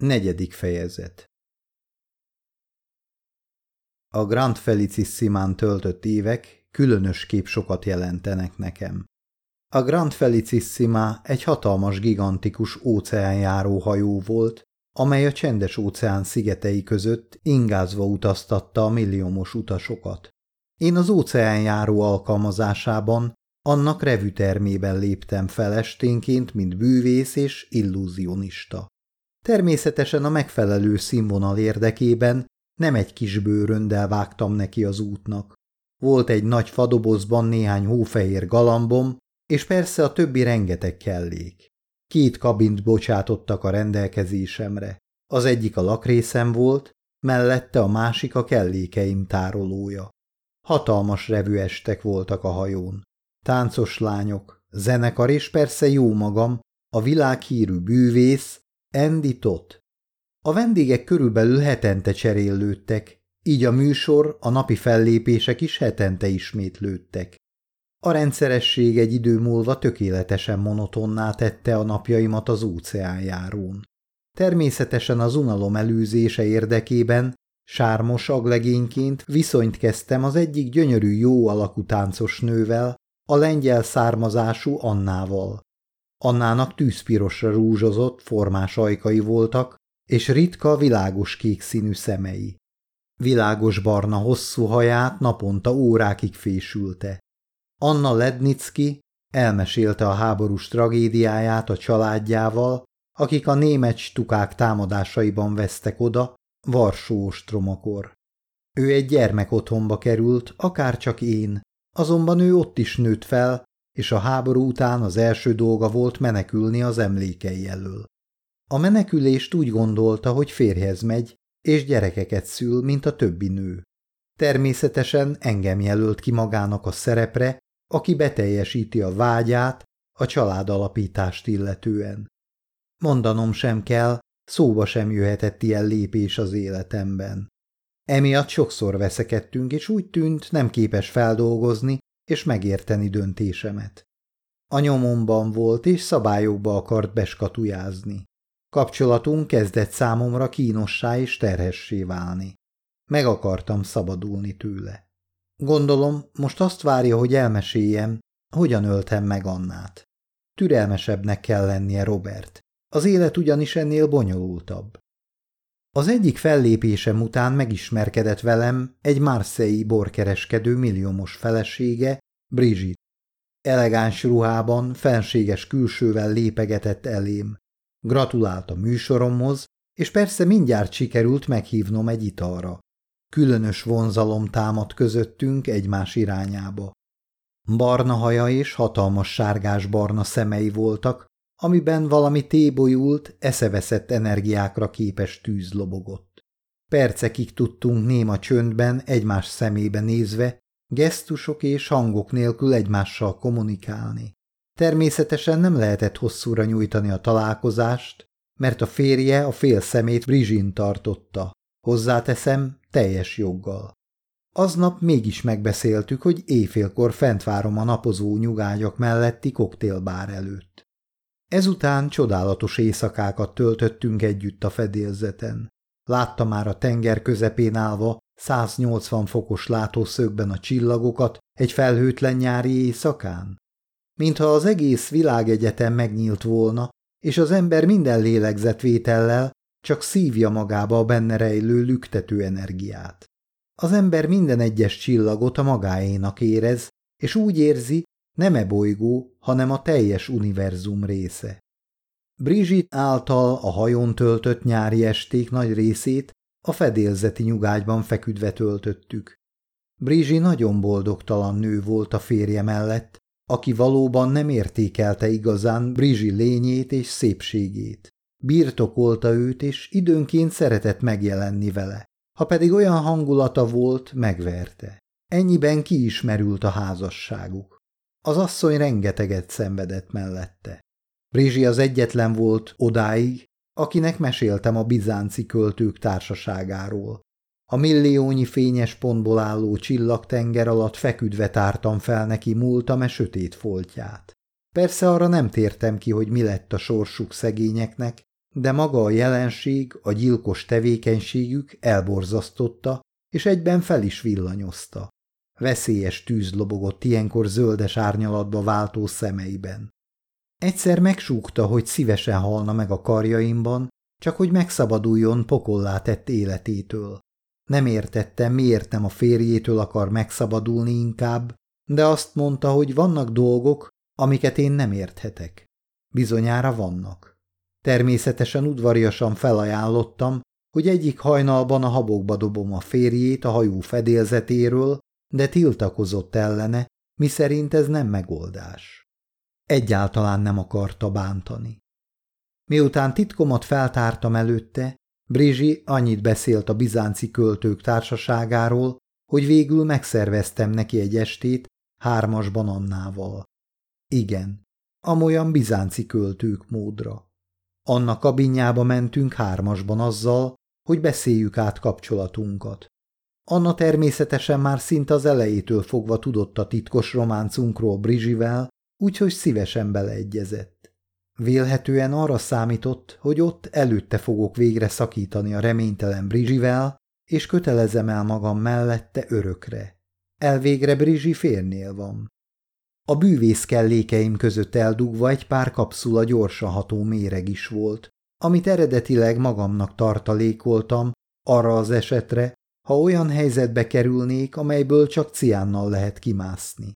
Negyedik fejezet A Grand Felicissimán töltött évek különösképp sokat jelentenek nekem. A Grand Felicissima egy hatalmas, gigantikus óceánjáró hajó volt, amely a csendes óceán szigetei között ingázva utaztatta a milliómos utasokat. Én az óceánjáró alkalmazásában annak revütermében léptem fel esténként, mint bűvész és illúzionista. Természetesen a megfelelő színvonal érdekében nem egy kis bőröndel vágtam neki az útnak. Volt egy nagy fadobozban néhány hófehér galambom, és persze a többi rengeteg kellék. Két kabint bocsátottak a rendelkezésemre. Az egyik a lakrészem volt, mellette a másik a kellékeim tárolója. Hatalmas revőestek voltak a hajón. Táncos lányok, zenekar és persze jó magam, a világhírű bűvész, Andy Tot. A vendégek körülbelül hetente cserélődtek, így a műsor, a napi fellépések is hetente ismétlődtek. A rendszeresség egy idő múlva tökéletesen monotonná tette a napjaimat az óceánjárón. Természetesen az unalom elűzése érdekében sármos aglegényként viszonyt kezdtem az egyik gyönyörű jó alakú táncos nővel, a lengyel származású Annával. Annának tűzpirosra rúzsozott, formás ajkai voltak, és ritka, világos kék színű szemei. Világos barna hosszú haját naponta órákig fésülte. Anna Lednicki elmesélte a háborús tragédiáját a családjával, akik a német stukák támadásaiban vesztek oda, Varsó ostromakor. Ő egy gyermek otthonba került, akár csak én, azonban ő ott is nőtt fel, és a háború után az első dolga volt menekülni az emlékei elől. A menekülést úgy gondolta, hogy férjhez megy, és gyerekeket szül, mint a többi nő. Természetesen engem jelölt ki magának a szerepre, aki beteljesíti a vágyát a családalapítást illetően. Mondanom sem kell, szóba sem jöhetett ilyen lépés az életemben. Emiatt sokszor veszekedtünk, és úgy tűnt, nem képes feldolgozni és megérteni döntésemet. A nyomomban volt, és szabályokba akart beskatujázni. Kapcsolatunk kezdett számomra kínossá és terhessé válni. Meg akartam szabadulni tőle. Gondolom, most azt várja, hogy elmeséljem, hogyan öltem meg Annát. Türelmesebbnek kell lennie Robert. Az élet ugyanis ennél bonyolultabb. Az egyik fellépésem után megismerkedett velem egy marseille borkereskedő milliómos felesége, Brigitte. Elegáns ruhában, fenséges külsővel lépegetett elém. Gratulált a műsoromhoz, és persze mindjárt sikerült meghívnom egy italra. Különös vonzalom támadt közöttünk egymás irányába. Barna haja és hatalmas sárgás-barna szemei voltak, amiben valami tébolyult, eszeveszett energiákra képes tűz lobogott. Percekig tudtunk néma csöndben egymás szemébe nézve, gesztusok és hangok nélkül egymással kommunikálni. Természetesen nem lehetett hosszúra nyújtani a találkozást, mert a férje a fél szemét Brizsin tartotta. Hozzáteszem, teljes joggal. Aznap mégis megbeszéltük, hogy éjfélkor fent várom a napozó nyugágyak melletti koktélbár előtt. Ezután csodálatos éjszakákat töltöttünk együtt a fedélzeten. Látta már a tenger közepén állva, 180 fokos látószögben a csillagokat egy felhőtlen nyári éjszakán? Mintha az egész világegyetem megnyílt volna, és az ember minden lélegzetvétellel csak szívja magába a benne rejlő lüktető energiát. Az ember minden egyes csillagot a magáénak érez, és úgy érzi, nem e bolygó, hanem a teljes univerzum része. Brigitte által a hajón töltött nyári esték nagy részét a fedélzeti nyugágyban feküdve töltöttük. Brigitte nagyon boldogtalan nő volt a férje mellett, aki valóban nem értékelte igazán Brizsi lényét és szépségét. Birtokolta őt, és időnként szeretett megjelenni vele. Ha pedig olyan hangulata volt, megverte. Ennyiben kiismerült a házasságuk. Az asszony rengeteget szenvedett mellette. Brizsi az egyetlen volt odáig, akinek meséltem a bizánci költők társaságáról. A milliónyi fényes pontból álló csillagtenger alatt feküdve tártam fel neki múltam e sötét foltját. Persze arra nem tértem ki, hogy mi lett a sorsuk szegényeknek, de maga a jelenség, a gyilkos tevékenységük elborzasztotta, és egyben fel is villanyozta. Veszélyes tűz lobogott ilyenkor zöldes árnyalatba váltó szemeiben. Egyszer megsúgta, hogy szívesen halna meg a karjaimban, csak hogy megszabaduljon pokollá tett életétől. Nem értettem, miért nem a férjétől akar megszabadulni inkább, de azt mondta, hogy vannak dolgok, amiket én nem érthetek. Bizonyára vannak. Természetesen udvariasan felajánlottam, hogy egyik hajnalban a habokba dobom a férjét a hajó fedélzetéről, de tiltakozott ellene, miszerint ez nem megoldás. Egyáltalán nem akarta bántani. Miután titkomat feltártam előtte, Brizsi annyit beszélt a bizánci költők társaságáról, hogy végül megszerveztem neki egy estét hármasban Annával. Igen, amolyan bizánci költők módra. Anna kabinjába mentünk hármasban azzal, hogy beszéljük át kapcsolatunkat. Anna természetesen már szinte az elejétől fogva tudott a titkos románcunkról Brizsivel, úgyhogy szívesen beleegyezett. Vélhetően arra számított, hogy ott előtte fogok végre szakítani a reménytelen Brizsivel, és kötelezem el magam mellette örökre. Elvégre Brizsi férnél van. A bűvész kellékeim között eldugva egy pár kapszula gyorsan ható méreg is volt, amit eredetileg magamnak tartalékoltam arra az esetre, ha olyan helyzetbe kerülnék, amelyből csak ciánnal lehet kimászni.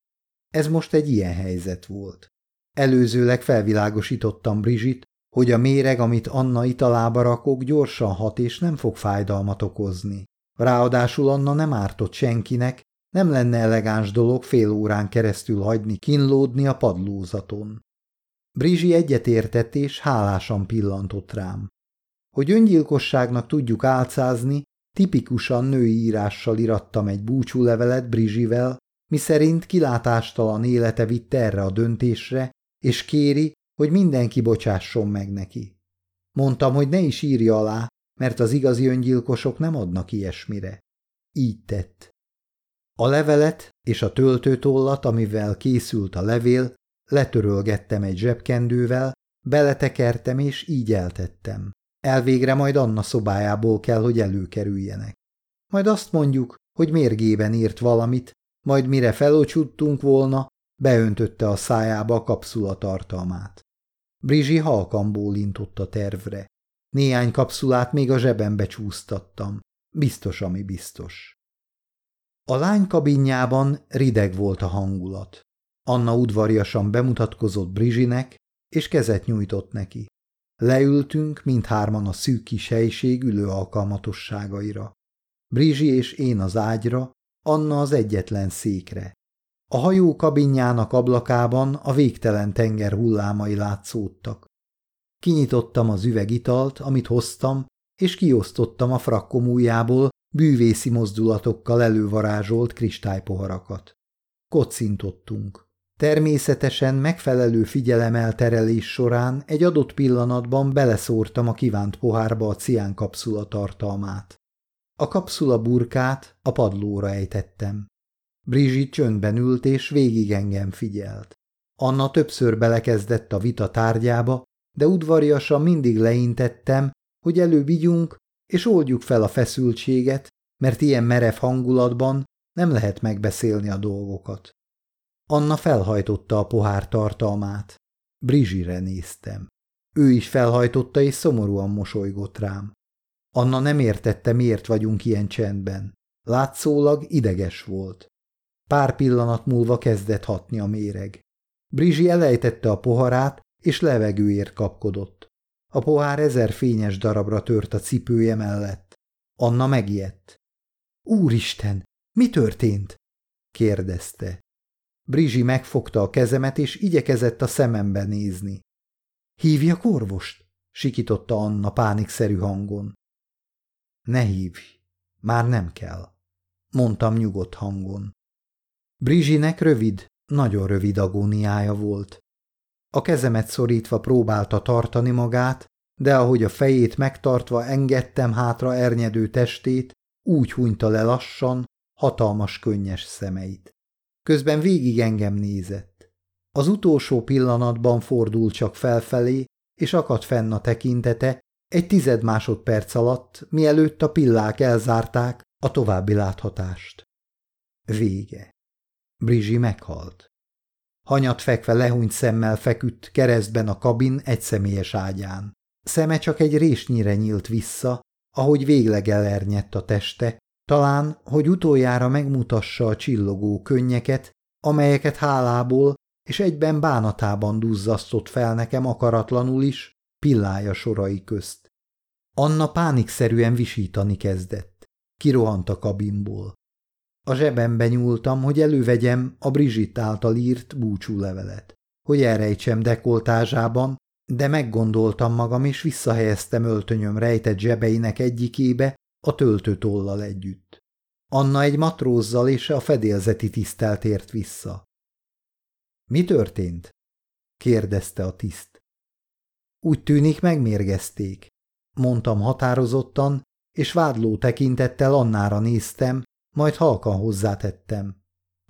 Ez most egy ilyen helyzet volt. Előzőleg felvilágosítottam Brizsit, hogy a méreg, amit Anna italába rakok, gyorsan hat és nem fog fájdalmat okozni. Ráadásul Anna nem ártott senkinek, nem lenne elegáns dolog fél órán keresztül hagyni kínlódni a padlózaton. Brizsi egyetértett és hálásan pillantott rám. Hogy öngyilkosságnak tudjuk álcázni, tipikusan női írással irattam egy búcsúlevelet Brizsivel, miszerint kilátástalan élete vitt erre a döntésre, és kéri, hogy mindenki bocsásson meg neki. Mondtam, hogy ne is írja alá, mert az igazi öngyilkosok nem adnak ilyesmire. Így tett. A levelet és a töltőtollat, amivel készült a levél, letörölgettem egy zsebkendővel, beletekertem és így eltettem. Elvégre majd Anna szobájából kell, hogy előkerüljenek. Majd azt mondjuk, hogy mérgében írt valamit, majd mire felocsuttunk volna, beöntötte a szájába a kapszula tartalmát. Brizsi halkan bólintott a tervre. Néhány kapszulát még a zsebembe csúsztattam. Biztos, ami biztos. A lány kabinjában rideg volt a hangulat. Anna udvariasan bemutatkozott Brizsinek, és kezet nyújtott neki. Leültünk mindhárman a szűk kis helység ülő alkalmatosságaira. Brizsi és én az ágyra, Anna az egyetlen székre. A hajó kabinjának ablakában a végtelen tenger hullámai látszódtak. Kinyitottam az üvegitalt, amit hoztam, és kiosztottam a frakkomújából bűvészi mozdulatokkal elővarázsolt kristálypoharakat. Kocintottunk. Természetesen megfelelő figyelemelterelés során egy adott pillanatban beleszórtam a kívánt pohárba a cián kapszula tartalmát. A kapszula burkát a padlóra ejtettem. Brizsit csöndben ült és végig engem figyelt. Anna többször belekezdett a vita tárgyába, de udvariasan mindig leintettem, hogy előbb igyunk, és oldjuk fel a feszültséget, mert ilyen merev hangulatban nem lehet megbeszélni a dolgokat. Anna felhajtotta a pohár tartalmát. Brizsire néztem. Ő is felhajtotta és szomorúan mosolygott rám. Anna nem értette, miért vagyunk ilyen csendben. Látszólag ideges volt. Pár pillanat múlva kezdett hatni a méreg. Brizsi elejtette a poharát, és levegőért kapkodott. A pohár ezer fényes darabra tört a cipője mellett. Anna megijedt. Úristen, mi történt? kérdezte. Brizsi megfogta a kezemet, és igyekezett a szemembe nézni. Hívja orvost? sikította Anna pánikszerű hangon. Ne hívj, már nem kell, mondtam nyugodt hangon. Brizsinek rövid, nagyon rövid agóniája volt. A kezemet szorítva próbálta tartani magát, de ahogy a fejét megtartva engedtem hátra ernyedő testét, úgy hunyta le lassan, hatalmas könnyes szemeit. Közben végig engem nézett. Az utolsó pillanatban fordul csak felfelé, és akadt fenn a tekintete, egy tized másodperc alatt, mielőtt a pillák elzárták a további láthatást. Vége. Brizsi meghalt. Hanyat fekve lehúnyt szemmel feküdt keresztben a kabin egyszemélyes ágyán. Szeme csak egy résnyire nyílt vissza, ahogy végleg elernyett a teste, talán, hogy utoljára megmutassa a csillogó könnyeket, amelyeket hálából és egyben bánatában duzzasztott fel nekem akaratlanul is, pillája sorai közt. Anna pánikszerűen visítani kezdett. Kirohant a kabinból. A zsebembe nyúltam, hogy elővegyem a Brizsitt által írt búcsúlevelet, hogy elrejtsem dekoltázsában, de meggondoltam magam, és visszahelyeztem öltönyöm rejtett zsebeinek egyikébe a töltőtollal együtt. Anna egy matrózzal és a fedélzeti tisztelt ért vissza. – Mi történt? – kérdezte a tiszt. – Úgy tűnik megmérgezték – mondtam határozottan, és vádló tekintettel Annára néztem, majd halkan hozzátettem.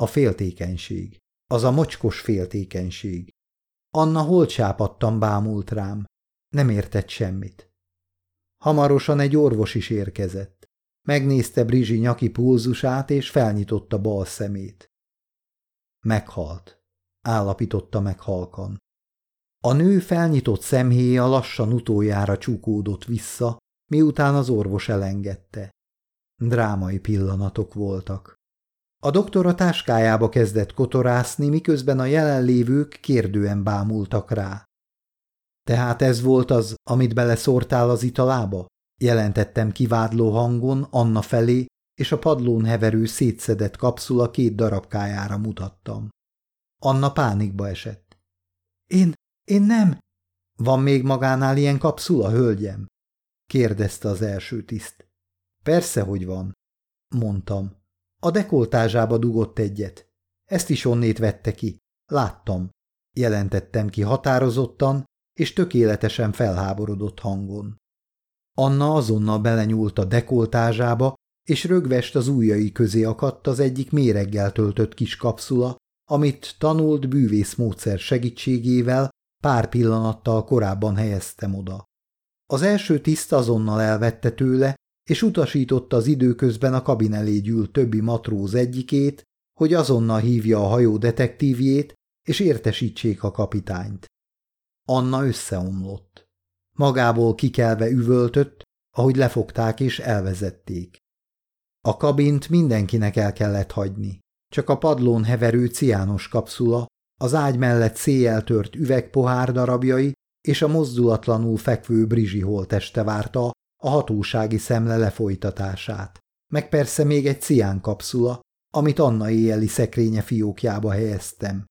A féltékenység. Az a mocskos féltékenység. Anna hol csápadtam bámult rám. Nem értett semmit. Hamarosan egy orvos is érkezett. Megnézte Brizsi nyaki pulzusát, és felnyitotta bal szemét. Meghalt, állapította meg halkan. A nő felnyitott szemhéja lassan utoljára csukódott vissza, miután az orvos elengedte. Drámai pillanatok voltak. A doktor a táskájába kezdett kotorászni, miközben a jelenlévők kérdően bámultak rá. Tehát ez volt az, amit beleszórtál az italába? Jelentettem kivádló hangon Anna felé, és a padlón heverő szétszedett kapszula két darabkájára mutattam. Anna pánikba esett. Én, én nem. Van még magánál ilyen kapszula, hölgyem? kérdezte az első tiszt. Persze, hogy van, mondtam. A dekoltázsába dugott egyet. Ezt is onnét vette ki. Láttam. Jelentettem ki határozottan és tökéletesen felháborodott hangon. Anna azonnal belenyúlt a dekoltázsába, és rögvest az ujjai közé akadt az egyik méreggel töltött kis kapszula, amit tanult bűvészmódszer segítségével pár pillanattal korábban helyeztem oda. Az első tiszt azonnal elvette tőle, és utasította az időközben a kabin elé gyűlt többi matróz egyikét, hogy azonnal hívja a hajó detektívjét, és értesítsék a kapitányt. Anna összeomlott. Magából kikelve üvöltött, ahogy lefogták és elvezették. A kabint mindenkinek el kellett hagyni. Csak a padlón heverő ciános kapszula, az ágy mellett széjjel tört üvegpohár darabjai és a mozdulatlanul fekvő Brizsi holteste várta a hatósági szemle lefolytatását, meg persze még egy cián kapszula, amit Anna éjjeli szekrénye fiókjába helyeztem.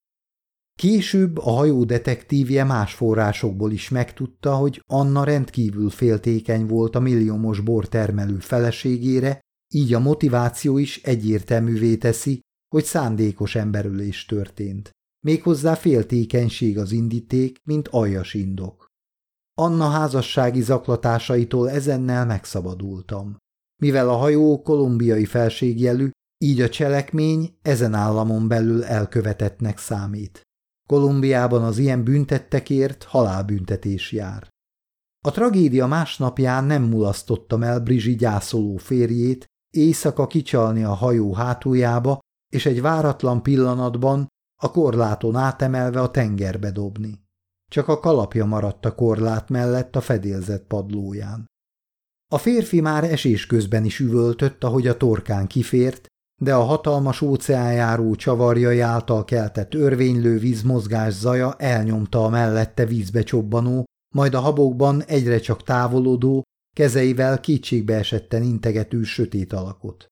Később a hajó detektívje más forrásokból is megtudta, hogy Anna rendkívül féltékeny volt a milliómos bortermelő feleségére, így a motiváció is egyértelművé teszi, hogy szándékos emberülés történt. Méghozzá féltékenység az indíték, mint aljas indok. Anna házassági zaklatásaitól ezennel megszabadultam. Mivel a hajó kolumbiai felségjelű, így a cselekmény ezen államon belül elkövetettnek számít. Kolumbiában az ilyen büntettekért halálbüntetés jár. A tragédia másnapján nem mulasztottam el Brizsi gyászoló férjét, éjszaka kicsalni a hajó hátuljába, és egy váratlan pillanatban a korláton átemelve a tengerbe dobni. Csak a kalapja maradt a korlát mellett a fedélzett padlóján. A férfi már esés közben is üvöltött, ahogy a torkán kifért, de a hatalmas óceánjáró csavarjai által keltett örvénylő vízmozgás zaja elnyomta a mellette vízbe csobbanó, majd a habokban egyre csak távolodó, kezeivel kétségbe esetten integető sötét alakot.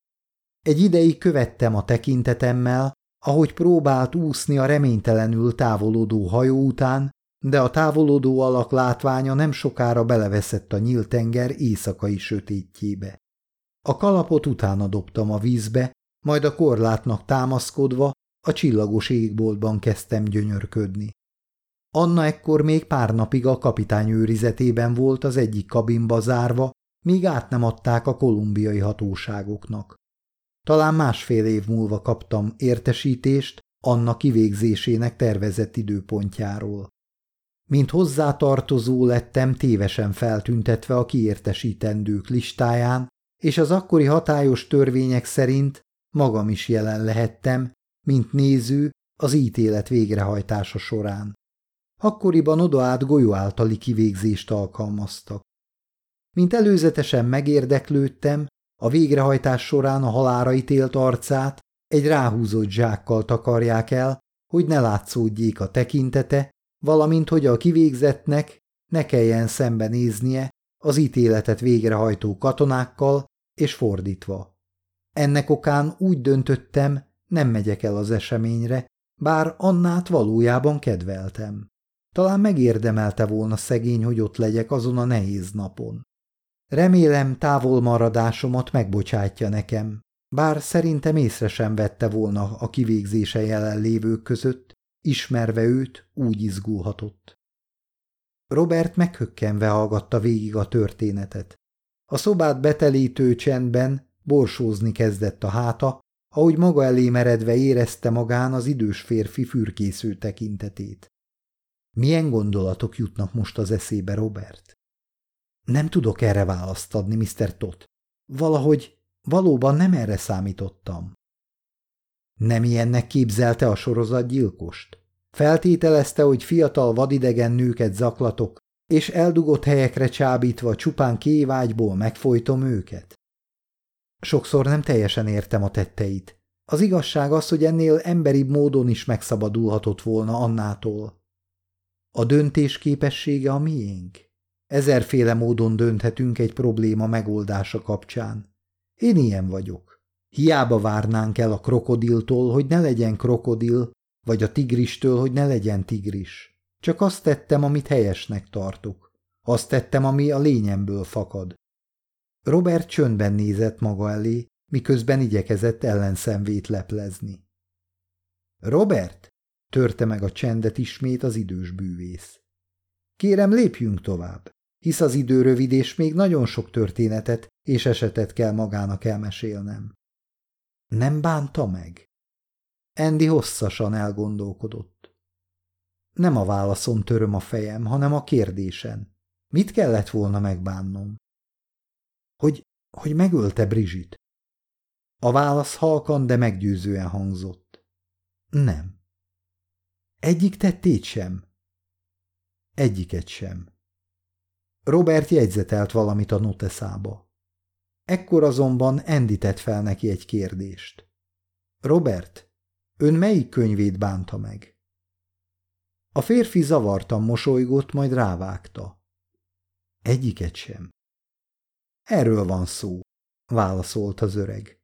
Egy ideig követtem a tekintetemmel, ahogy próbált úszni a reménytelenül távolodó hajó után, de a távolodó alak látványa nem sokára beleveszett a nyílt tenger éjszakai sötétjébe. A kalapot utána dobtam a vízbe, majd a korlátnak támaszkodva a csillagos égboltban kezdtem gyönyörködni. Anna ekkor még pár napig a kapitány őrizetében volt az egyik kabinba zárva, míg át nem adták a kolumbiai hatóságoknak. Talán másfél év múlva kaptam értesítést Anna kivégzésének tervezett időpontjáról. mint hozzátartozó lettem tévesen feltüntetve a kiértesítendők listáján, és az akkori hatályos törvények szerint magam is jelen lehettem, mint néző az ítélet végrehajtása során. Akkoriban odaát golyó általi kivégzést alkalmaztak. Mint előzetesen megérdeklődtem, a végrehajtás során a halára ítélt arcát egy ráhúzott zsákkal takarják el, hogy ne látszódjék a tekintete, valamint hogy a kivégzetnek ne kelljen szembenéznie az ítéletet végrehajtó katonákkal, és fordítva. Ennek okán úgy döntöttem, nem megyek el az eseményre, bár Annát valójában kedveltem. Talán megérdemelte volna szegény, hogy ott legyek azon a nehéz napon. Remélem távolmaradásomat megbocsátja nekem, bár szerintem észre sem vette volna a kivégzése jelenlévők között, ismerve őt úgy izgulhatott. Robert meghökkenve hallgatta végig a történetet. A szobát betelítő csendben borsózni kezdett a háta, ahogy maga elé meredve érezte magán az idős férfi fürkésző tekintetét. Milyen gondolatok jutnak most az eszébe, Robert? Nem tudok erre választ adni, Mr. Tot. Valahogy valóban nem erre számítottam. Nem ilyennek képzelte a sorozatgyilkost? Feltételezte, hogy fiatal vadidegen nőket zaklatok, és eldugott helyekre csábítva csupán kévágyból megfojtom őket? Sokszor nem teljesen értem a tetteit. Az igazság az, hogy ennél emberibb módon is megszabadulhatott volna Annától. A döntés képessége a miénk. Ezerféle módon dönthetünk egy probléma megoldása kapcsán. Én ilyen vagyok. Hiába várnánk el a krokodiltól, hogy ne legyen krokodil, vagy a tigristől, hogy ne legyen tigris. Csak azt tettem, amit helyesnek tartok. Azt tettem, ami a lényemből fakad. Robert csöndben nézett maga elé, miközben igyekezett ellenszemvét leplezni. Robert? törte meg a csendet ismét az idős bűvész. Kérem, lépjünk tovább, hisz az idő rövid, és még nagyon sok történetet és esetet kell magának elmesélnem. Nem bánta meg? Andy hosszasan elgondolkodott. Nem a válaszon töröm a fejem, hanem a kérdésen. Mit kellett volna megbánnom? Hogy, hogy megölte Brizsit? A válasz halkan, de meggyőzően hangzott. Nem. Egyik tettét sem? Egyiket sem. Robert jegyzetelt valamit a noteszába. Ekkor azonban Andy tett fel neki egy kérdést. Robert, ön melyik könyvét bánta meg? A férfi zavartan mosolygott, majd rávágta. Egyiket sem. Erről van szó, válaszolt az öreg.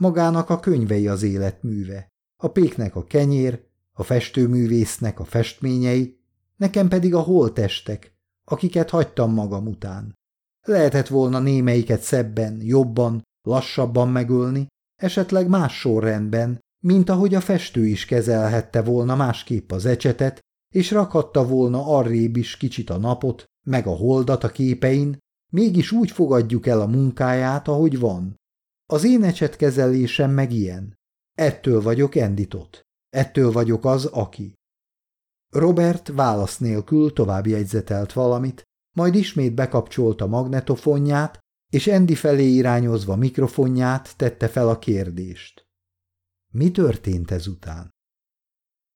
Magának a könyvei az életműve, a péknek a kenyér, a festőművésznek a festményei, nekem pedig a holtestek, akiket hagytam magam után. Lehetett volna némelyiket szebben, jobban, lassabban megölni, esetleg más sorrendben, mint ahogy a festő is kezelhette volna másképp az ecsetet, és rakhatta volna arrébb is kicsit a napot, meg a holdat a képein, mégis úgy fogadjuk el a munkáját, ahogy van. Az én ecsetkezelésem meg ilyen. Ettől vagyok enditott. Ettől vagyok az, aki. Robert válasz nélkül tovább jegyzetelt valamit, majd ismét bekapcsolta magnetofonját, és Andy felé irányozva mikrofonját tette fel a kérdést. Mi történt ezután?